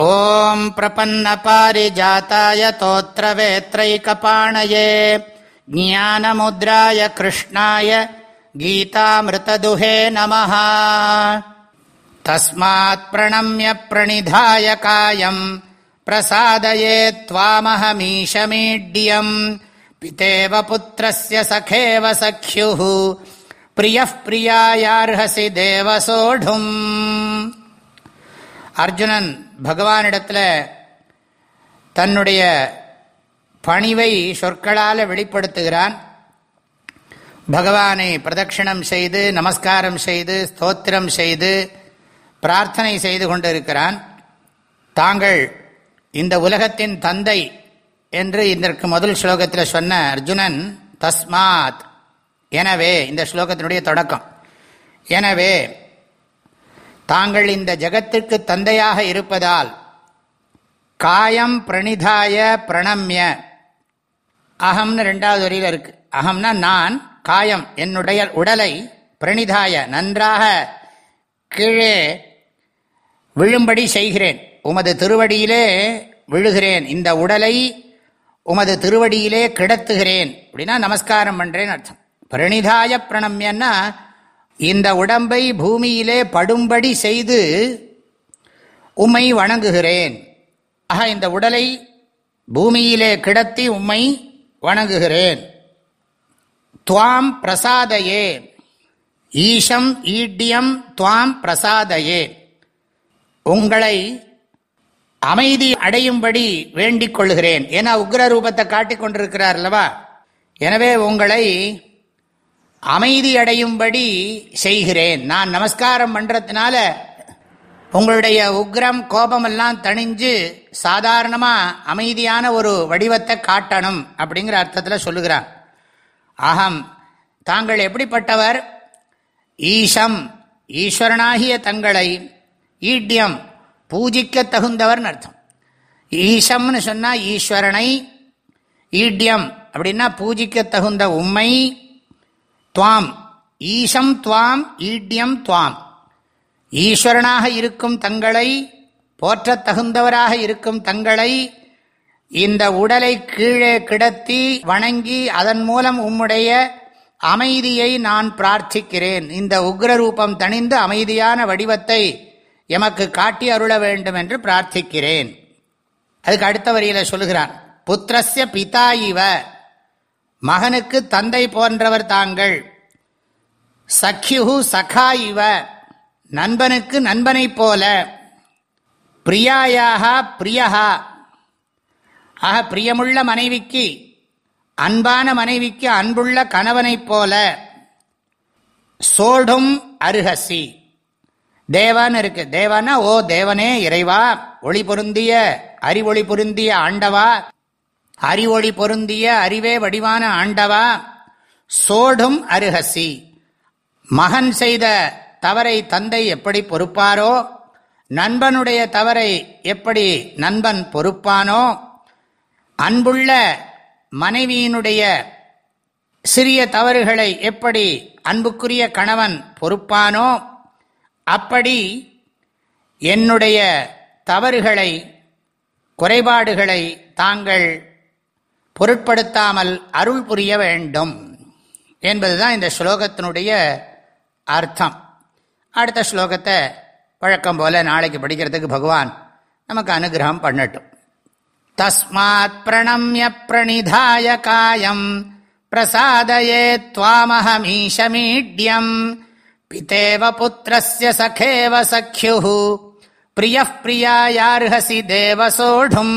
ॐ प्रपन्नपारिजाताय तोत्रवेत्रैकपाणये ज्ञानमुद्राय कृष्णाय गीतामृतदुहे नमः तस्मात् प्रणम्य प्रणिधाय कायम् प्रसादये त्वामहमीशमीड्यम् पितेव पुत्रस्य सखेव सख्युः प्रियः प्रियायार्हसि देवसोढुम् अर्जुनन् பகவானிடத்தில் தன்னுடைய பணிவை சொற்களால் வெளிப்படுத்துகிறான். பகவானை பிரதட்சிணம் செய்து நமஸ்காரம் செய்து ஸ்தோத்திரம் செய்து பிரார்த்தனை செய்து கொண்டிருக்கிறான். தாங்கள் இந்த உலகத்தின் தந்தை என்று இதற்கு முதல் ஸ்லோகத்தில் சொன்ன அர்ஜுனன் தஸ்மாத். எனவே இந்த ஸ்லோகத்தினுடைய தொடக்கம். எனவே தாங்கள் இந்த ஜகத்திற்கு தந்தையாக இருப்பதால் காயம் பிரணிதாய பிரணம்ய. அகம்னு ரெண்டாவது வரியில் இருக்கு. அகம்னா நான் காயம் என்னுடைய உடலை பிரணிதாய நன்றாக கீழே விழும்படி செய்கிறேன். உமது திருவடியிலே விழுகிறேன். இந்த உடலை உமது திருவடியிலே கிடத்துகிறேன். அப்படின்னா நமஸ்காரம் பண்ணுறேன்னு அர்த்தம். பிரணிதாய பிரணம்யன்னா இந்த உடம்பை பூமியிலே படும்படி செய்து உம்மை வணங்குகிறேன். ஆக இந்த உடலை பூமியிலே கிடத்தி உம்மை வணங்குகிறேன். துவாம் பிரசாதையே. ஈஷம் ஈட்டியம் துவாம் பிரசாதையே. உங்களை அமைதி அடையும்படி வேண்டிக் கொள்கிறேன். ஏன்னா உக்ர ரூபத்தை காட்டிக் கொண்டிருக்கிறார் அல்லவா? எனவே உங்களை அமைதி அடையும்படி செய்கிறேன். நான் நமஸ்காரம் பண்ணுறதுனால உங்களுடைய உக்ரம் கோபமெல்லாம் தணிஞ்சு சாதாரணமாக அமைதியான ஒரு வடிவத்தை காட்டணும் அப்படிங்கிற அர்த்தத்தில் சொல்லுகிறான் அகம் தாங்கள் எப்படிப்பட்டவர்? ஈஷம் ஈஸ்வரனாகிய தங்களை ஈட்டியம் பூஜிக்க தகுந்தவர்னு அர்த்தம். ஈஷம்னு சொன்னால் ஈஸ்வரனை ஈட்டியம் அப்படின்னா பூஜிக்க தகுந்த உண்மை துவாம். ஈஷம் துவாம் ஈட்யம் துவாம். ஈஸ்வரனாக இருக்கும் தங்களை போற்றத் தகுந்தவராக இருக்கும் தங்களை இந்த உடலை கீழே கிடத்தி வணங்கி அதன் மூலம் உம்முடைய அமைதியை நான் பிரார்த்திக்கிறேன். இந்த உக்ரரூபம் தணிந்து அமைதியான வடிவத்தை எமக்கு காட்டி அருள வேண்டும் என்று பிரார்த்திக்கிறேன். அதுக்கு அடுத்த வரியில சொல்லுகிறான் புத்திரஸ்ய பிதா இவ. மகனுக்கு தந்தை போன்றவர் தாங்கள். சக்யு சகா இவ. நண்பனுக்கு நண்பனைப் போல. பிரியாயாக பிரியகா ஆக பிரியமுள்ள மனைவிக்கு அன்பான மனைவிக்கு அன்புள்ள கணவனைப் போல. சோடும் அருகசி. தேவான்னு இருக்கு. தேவானா ஓ தேவனே இறைவா ஒளி பொருந்திய அறிவொளி பொருந்திய ஆண்டவா. அறிவொளி பொருந்திய அறிவே வடிவான ஆண்டவா சோடும் அருகசி. மகன் செய்த தவறை தந்தை எப்படி பொறுப்பாரோ நண்பனுடைய தவறை எப்படி நண்பன் பொறுப்பானோ அன்புள்ள மனைவியினுடைய சிறிய தவறுகளை எப்படி அன்புக்குரிய கணவன் பொறுப்பானோ அப்படி என்னுடைய தவறுகளை குறைபாடுகளை தாங்கள் பொருட்படுத்தாமல் அருள் புரிய வேண்டும் என்பதுதான் இந்த ஸ்லோகத்தினுடைய அர்த்தம். அடுத்த ஸ்லோகத்தை வழக்கம் போல நாளைக்கு படிக்கிறதுக்கு பகவான் நமக்கு அனுகிரகம் பண்ணட்டும். தஸ்மாத் பிரணம்ய பிரணிதாய காயம் பிரசாதயே துவாமஹமீஷமீட்யம் பிதேவ புத்திரஸ்ய சகேவ சக்யு பிரிய பிரியாயார்ஹசி தேவசோடும்